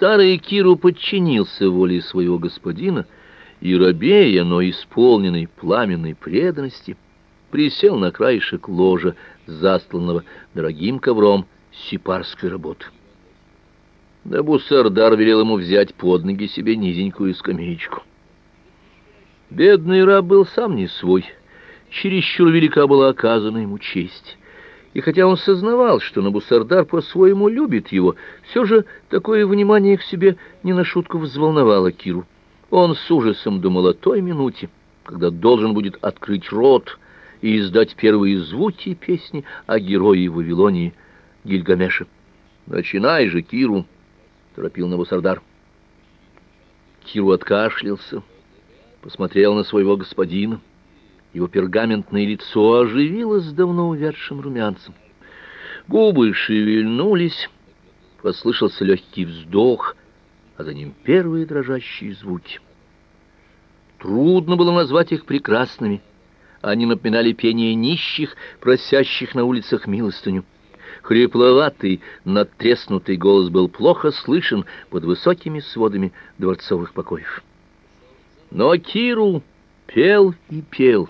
Старый Киру подчинился воле своего господина и, рабея, но исполненный пламенной преданности, присел на краешек ложа, застланного дорогим ковром сипарской работы. Набусардар велел ему взять под ноги себе низенькую скамеечку. Бедный раб был сам не свой, чересчур велика была оказана ему честь. И хотя он сознавал, что Набусардар по-своему любит его, все же такое внимание к себе не на шутку взволновало Киру. Он с ужасом думал о той минуте, когда должен будет открыть рот и издать первые звуки песни о герое Вавилонии Гильгамеше. «Начинай же, Киру!» — торопил Набусардар. Киру откашлялся, посмотрел на своего господина. Его пергаментное лицо оживилось давно увядшим румянцем. Губы шевельнулись, послышался легкий вздох, а за ним первые дрожащие звуки. Трудно было назвать их прекрасными. Они напоминали пение нищих, просящих на улицах милостыню. Хрипловатый, надтреснутый голос был плохо слышен под высокими сводами дворцовых покоев. Но Киру пел и пел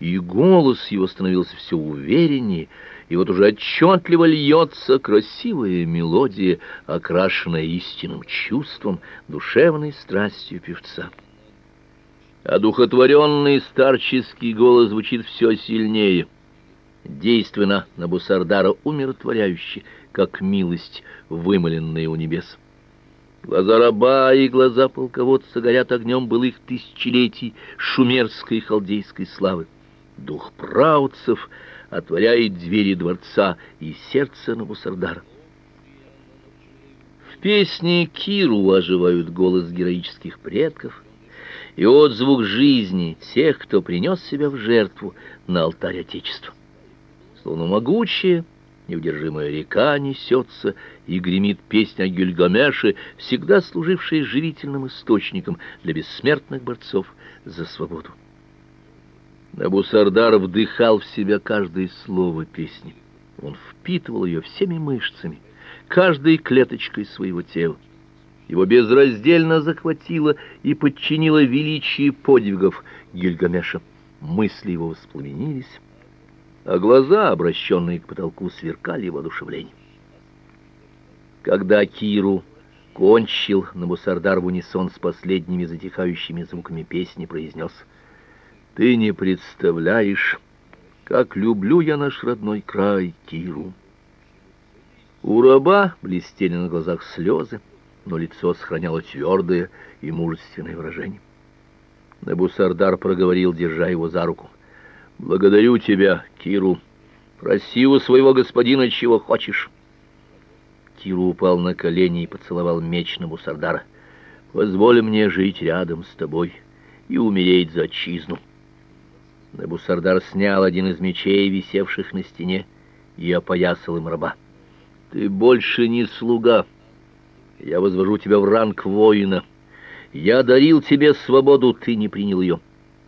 и голос его становился все увереннее, и вот уже отчетливо льется красивая мелодия, окрашенная истинным чувством, душевной страстью певца. Одухотворенный старческий голос звучит все сильнее, действенно на Бусардара умиротворяюще, как милость, вымоленная у небес. Глаза раба и глаза полководца горят огнем былых тысячелетий шумерской и халдейской славы. Дух праутцев отворяет двери дворца и сердце Набусардара. В песне Киру оживают голос героических предков и отзвук жизни тех, кто принес себя в жертву на алтарь Отечества. Словно могучая, неудержимая река несется и гремит песня о всегда служившая живительным источником для бессмертных борцов за свободу. Набусардар вдыхал в себя каждое слово песни. Он впитывал ее всеми мышцами, каждой клеточкой своего тела. Его безраздельно захватило и подчинило величие подвигов Гильгамеша. Мысли его воспламенились, а глаза, обращенные к потолку, сверкали воодушевлением. Когда Киру кончил, Набусардар в унисон с последними затихающими звуками песни произнес — ты не представляешь, как люблю я наш родной край, Киру. У раба блестели на глазах слезы, но лицо сохраняло твердое и мужественное выражение. Набусардар проговорил, держа его за руку. «Благодарю тебя, Киру. Проси у своего господина, чего хочешь». Киру упал на колени и поцеловал меч Набусардара. «Позволь мне жить рядом с тобой и умереть за отчизну». Набусардар снял один из мечей, висевших на стене, и опоясал им раба. «Ты больше не слуга. Я возвожу тебя в ранг воина. Я дарил тебе свободу, ты не принял ее.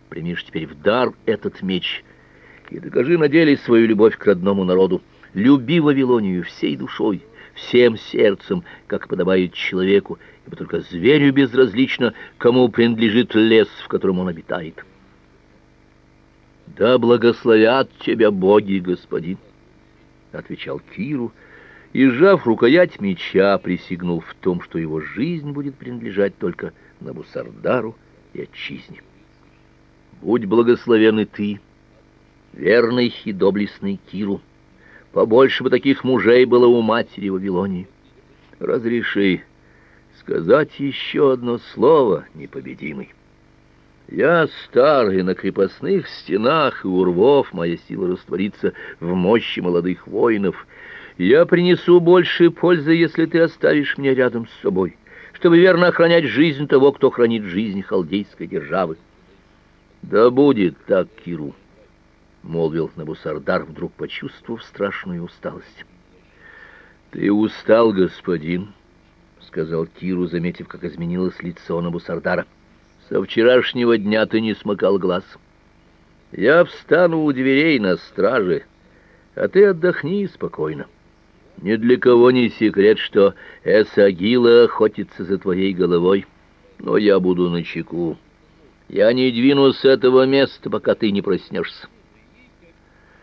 Примишь теперь в дар этот меч и докажи на деле свою любовь к родному народу. Люби Вавилонию всей душой, всем сердцем, как подобает человеку, ибо только зверю безразлично, кому принадлежит лес, в котором он обитает». Да благословят тебя боги, господин, отвечал Киру, и сжав рукоять меча, присягнул в том, что его жизнь будет принадлежать только Набусардару и отчизне. Будь благословен и ты, верный и доблестный Киру. Побольше бы таких мужей было у матери Вавилонии. Разреши сказать еще одно слово, непобедимый. Я стар, и на крепостных стенах и у рвов моя сила растворится в мощи молодых воинов. Я принесу больше пользы, если ты оставишь меня рядом с собой, чтобы верно охранять жизнь того, кто хранит жизнь халдейской державы. Да будет так, Киру, молвил Набусардар, вдруг почувствовав страшную усталость. Ты устал, господин, сказал Киру, заметив, как изменилось лицо Набусардара. — со вчерашнего дня ты не смыкал глаз. Я встану у дверей на страже, а ты отдохни спокойно. Ни для кого не секрет, что Эсагила охотится за твоей головой, но я буду на чеку. Я не двинусь с этого места, пока ты не проснешься.